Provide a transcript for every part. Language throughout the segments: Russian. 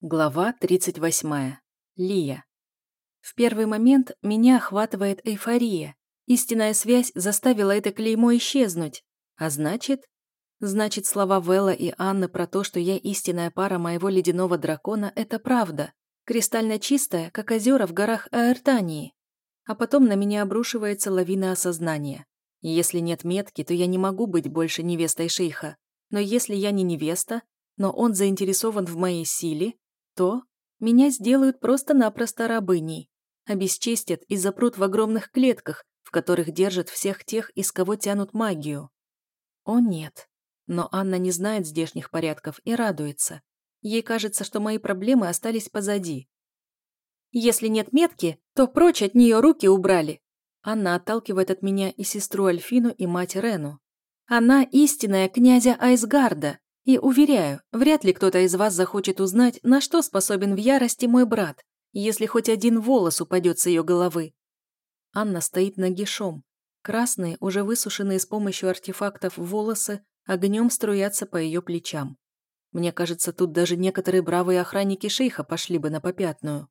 Глава 38. Лия. В первый момент меня охватывает эйфория. Истинная связь заставила это клеймо исчезнуть. А значит... Значит, слова Вэлла и Анны про то, что я истинная пара моего ледяного дракона, это правда. Кристально чистая, как озера в горах Аэртании. А потом на меня обрушивается лавина осознания. Если нет метки, то я не могу быть больше невестой шейха. Но если я не невеста, но он заинтересован в моей силе, то меня сделают просто-напросто рабыней, обесчестят и запрут в огромных клетках, в которых держат всех тех, из кого тянут магию. О нет. Но Анна не знает здешних порядков и радуется. Ей кажется, что мои проблемы остались позади. Если нет метки, то прочь от нее руки убрали. Анна отталкивает от меня и сестру Альфину, и мать Рену. Она истинная князя Айсгарда, и, уверяю, вряд ли кто-то из вас захочет узнать, на что способен в ярости мой брат, если хоть один волос упадет с ее головы. Анна стоит нагишом. Красные, уже высушенные с помощью артефактов волосы, огнем струятся по ее плечам. Мне кажется, тут даже некоторые бравые охранники шейха пошли бы на попятную.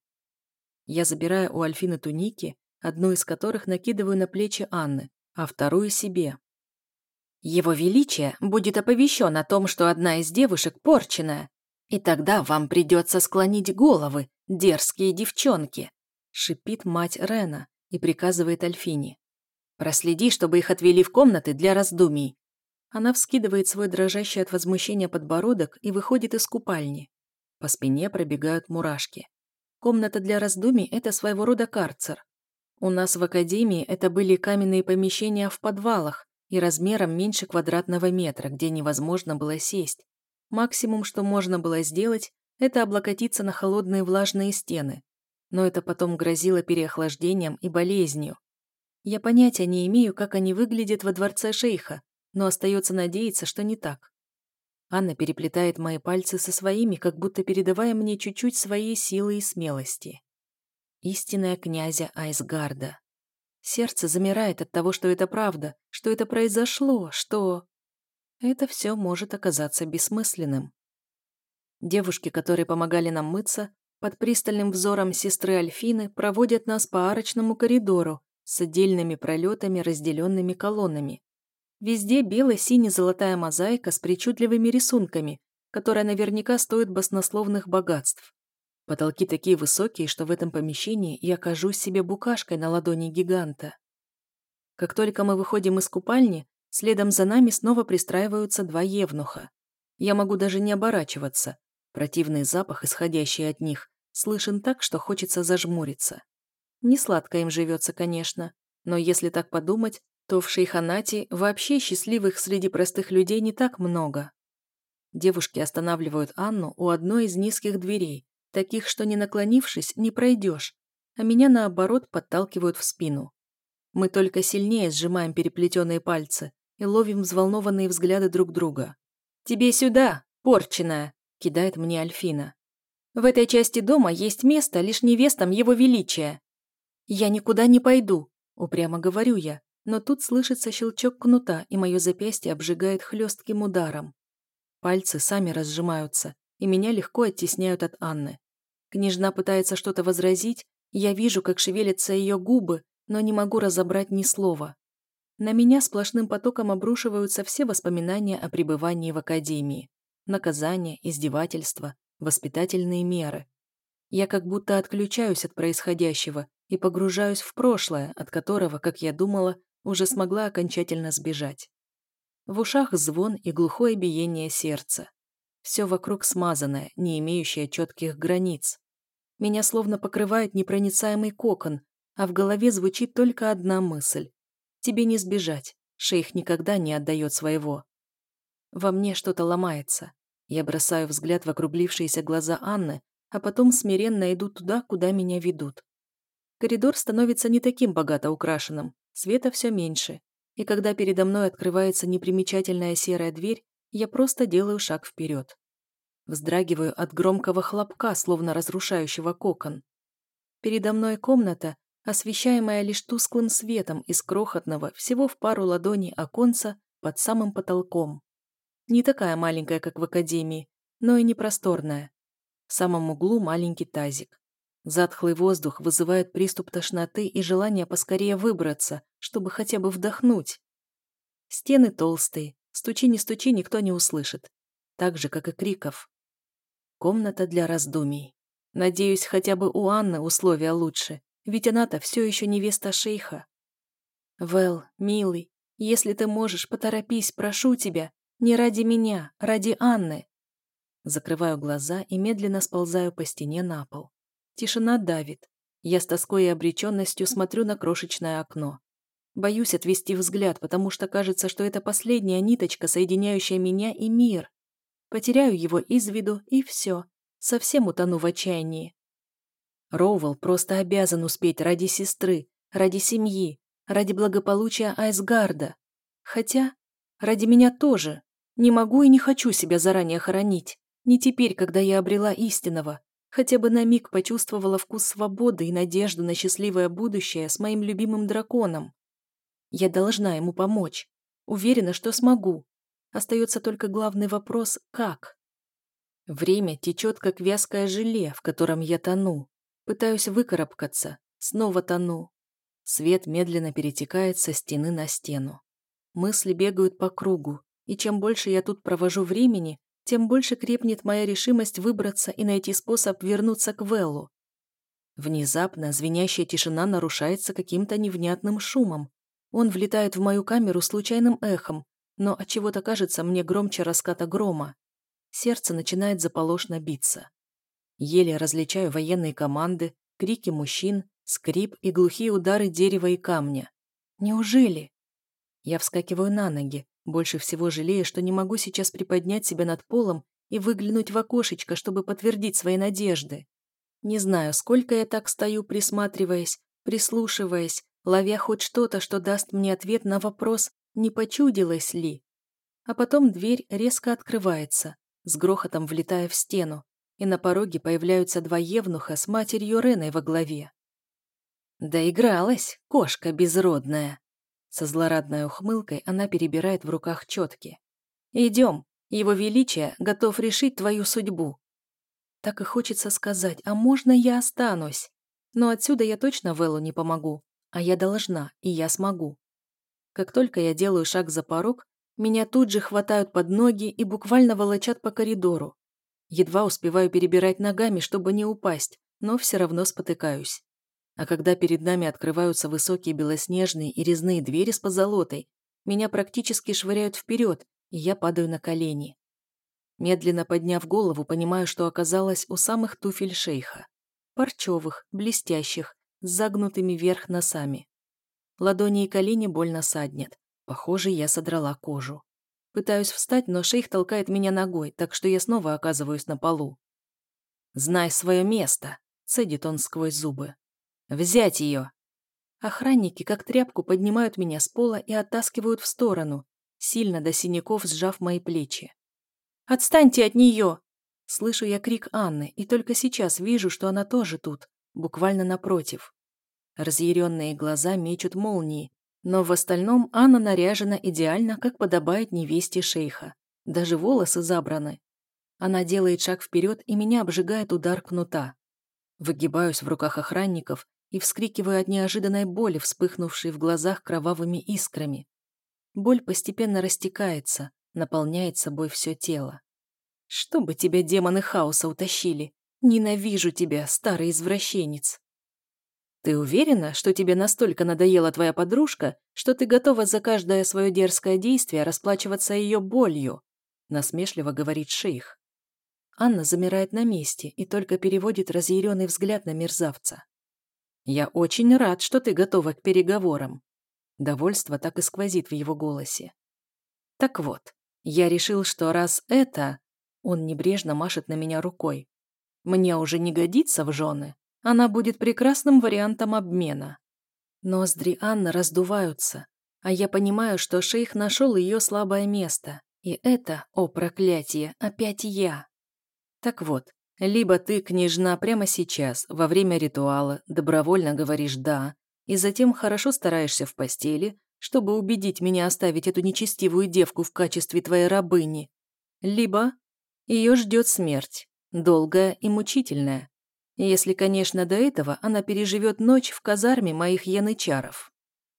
Я забираю у Альфины туники, одну из которых накидываю на плечи Анны, а вторую себе. Его Величие будет оповещен о том, что одна из девушек порченная, и тогда вам придется склонить головы, дерзкие девчонки», шипит мать Рена и приказывает Альфине. «Проследи, чтобы их отвели в комнаты для раздумий». Она вскидывает свой дрожащий от возмущения подбородок и выходит из купальни. По спине пробегают мурашки. Комната для раздумий – это своего рода карцер. У нас в академии это были каменные помещения в подвалах, и размером меньше квадратного метра, где невозможно было сесть. Максимум, что можно было сделать, это облокотиться на холодные влажные стены. Но это потом грозило переохлаждением и болезнью. Я понятия не имею, как они выглядят во дворце шейха, но остается надеяться, что не так. Анна переплетает мои пальцы со своими, как будто передавая мне чуть-чуть своей силы и смелости. Истинная князя Айсгарда. Сердце замирает от того, что это правда, что это произошло, что... Это все может оказаться бессмысленным. Девушки, которые помогали нам мыться, под пристальным взором сестры Альфины проводят нас по арочному коридору с отдельными пролетами, разделенными колоннами. Везде бело-сине-золотая мозаика с причудливыми рисунками, которая наверняка стоит баснословных богатств. Потолки такие высокие, что в этом помещении я кажусь себе букашкой на ладони гиганта. Как только мы выходим из купальни, следом за нами снова пристраиваются два евнуха. Я могу даже не оборачиваться. Противный запах, исходящий от них, слышен так, что хочется зажмуриться. Не сладко им живется, конечно, но если так подумать, то в шейханате вообще счастливых среди простых людей не так много. Девушки останавливают Анну у одной из низких дверей, таких, что не наклонившись, не пройдешь, а меня, наоборот, подталкивают в спину. Мы только сильнее сжимаем переплетенные пальцы и ловим взволнованные взгляды друг друга. «Тебе сюда, порченая!» – кидает мне Альфина. «В этой части дома есть место лишь невестам его величия». «Я никуда не пойду», – упрямо говорю я, но тут слышится щелчок кнута, и мое запястье обжигает хлестким ударом. Пальцы сами разжимаются, и меня легко оттесняют от Анны. Княжна пытается что-то возразить, я вижу, как шевелятся ее губы, но не могу разобрать ни слова. На меня сплошным потоком обрушиваются все воспоминания о пребывании в академии. Наказания, издевательства, воспитательные меры. Я как будто отключаюсь от происходящего и погружаюсь в прошлое, от которого, как я думала, уже смогла окончательно сбежать. В ушах звон и глухое биение сердца. Все вокруг смазанное, не имеющее четких границ. Меня словно покрывает непроницаемый кокон, а в голове звучит только одна мысль. Тебе не сбежать, шейх никогда не отдает своего. Во мне что-то ломается. Я бросаю взгляд в округлившиеся глаза Анны, а потом смиренно иду туда, куда меня ведут. Коридор становится не таким богато украшенным, света все меньше, и когда передо мной открывается непримечательная серая дверь, я просто делаю шаг вперед. Вздрагиваю от громкого хлопка, словно разрушающего кокон. Передо мной комната, освещаемая лишь тусклым светом из крохотного, всего в пару ладоней оконца под самым потолком. Не такая маленькая, как в академии, но и не просторная. В самом углу маленький тазик. Затхлый воздух вызывает приступ тошноты и желание поскорее выбраться, чтобы хотя бы вдохнуть. Стены толстые, стучи не стучи, никто не услышит. Так же, как и криков. Комната для раздумий. Надеюсь, хотя бы у Анны условия лучше, ведь она-то все еще невеста шейха. Вэл, милый, если ты можешь, поторопись, прошу тебя. Не ради меня, ради Анны. Закрываю глаза и медленно сползаю по стене на пол. Тишина давит. Я с тоской и обреченностью смотрю на крошечное окно. Боюсь отвести взгляд, потому что кажется, что это последняя ниточка, соединяющая меня и мир. Потеряю его из виду, и все. Совсем утону в отчаянии. Роувелл просто обязан успеть ради сестры, ради семьи, ради благополучия Айсгарда. Хотя, ради меня тоже. Не могу и не хочу себя заранее хоронить. Не теперь, когда я обрела истинного, Хотя бы на миг почувствовала вкус свободы и надежду на счастливое будущее с моим любимым драконом. Я должна ему помочь. Уверена, что смогу. Остается только главный вопрос «как?». Время течет, как вязкое желе, в котором я тону. Пытаюсь выкарабкаться, снова тону. Свет медленно перетекает со стены на стену. Мысли бегают по кругу, и чем больше я тут провожу времени, тем больше крепнет моя решимость выбраться и найти способ вернуться к Веллу. Внезапно звенящая тишина нарушается каким-то невнятным шумом. Он влетает в мою камеру случайным эхом, но от чего то кажется мне громче раската грома. Сердце начинает заполошно биться. Еле различаю военные команды, крики мужчин, скрип и глухие удары дерева и камня. Неужели? Я вскакиваю на ноги, больше всего жалея, что не могу сейчас приподнять себя над полом и выглянуть в окошечко, чтобы подтвердить свои надежды. Не знаю, сколько я так стою, присматриваясь, прислушиваясь, ловя хоть что-то, что даст мне ответ на вопрос, не почудилось ли. А потом дверь резко открывается, с грохотом влетая в стену, и на пороге появляются два евнуха с матерью Реной во главе. «Доигралась, кошка безродная!» Со злорадной ухмылкой она перебирает в руках четки. «Идем, его Величие готов решить твою судьбу». Так и хочется сказать, а можно я останусь? Но отсюда я точно Вэллу не помогу, а я должна, и я смогу. Как только я делаю шаг за порог, меня тут же хватают под ноги и буквально волочат по коридору. Едва успеваю перебирать ногами, чтобы не упасть, но все равно спотыкаюсь. А когда перед нами открываются высокие белоснежные и резные двери с позолотой, меня практически швыряют вперед, и я падаю на колени. Медленно подняв голову, понимаю, что оказалась у самых туфель шейха. Парчевых, блестящих, с загнутыми вверх носами. Ладони и колени больно саднят. Похоже, я содрала кожу. Пытаюсь встать, но шейх толкает меня ногой, так что я снова оказываюсь на полу. «Знай свое место», — цедит он сквозь зубы. «Взять ее!» Охранники, как тряпку, поднимают меня с пола и оттаскивают в сторону, сильно до синяков сжав мои плечи. «Отстаньте от нее!» Слышу я крик Анны, и только сейчас вижу, что она тоже тут, буквально напротив. Разъяренные глаза мечут молнии, но в остальном Анна наряжена идеально, как подобает невесте шейха. Даже волосы забраны. Она делает шаг вперед, и меня обжигает удар кнута. Выгибаюсь в руках охранников и вскрикиваю от неожиданной боли, вспыхнувшей в глазах кровавыми искрами. Боль постепенно растекается, наполняет собой все тело. «Чтобы тебя демоны хаоса утащили! Ненавижу тебя, старый извращенец!» «Ты уверена, что тебе настолько надоела твоя подружка, что ты готова за каждое свое дерзкое действие расплачиваться ее болью?» насмешливо говорит шейх. Анна замирает на месте и только переводит разъяренный взгляд на мерзавца. «Я очень рад, что ты готова к переговорам». Довольство так и сквозит в его голосе. «Так вот, я решил, что раз это...» Он небрежно машет на меня рукой. «Мне уже не годится в жены. Она будет прекрасным вариантом обмена». Ноздри Анны раздуваются, а я понимаю, что шейх нашел ее слабое место. И это, о проклятие, опять я. Так вот, либо ты, княжна, прямо сейчас, во время ритуала, добровольно говоришь «да», и затем хорошо стараешься в постели, чтобы убедить меня оставить эту нечестивую девку в качестве твоей рабыни. Либо ее ждет смерть, Долгая и мучительная. Если, конечно, до этого она переживет ночь в казарме моих янычаров.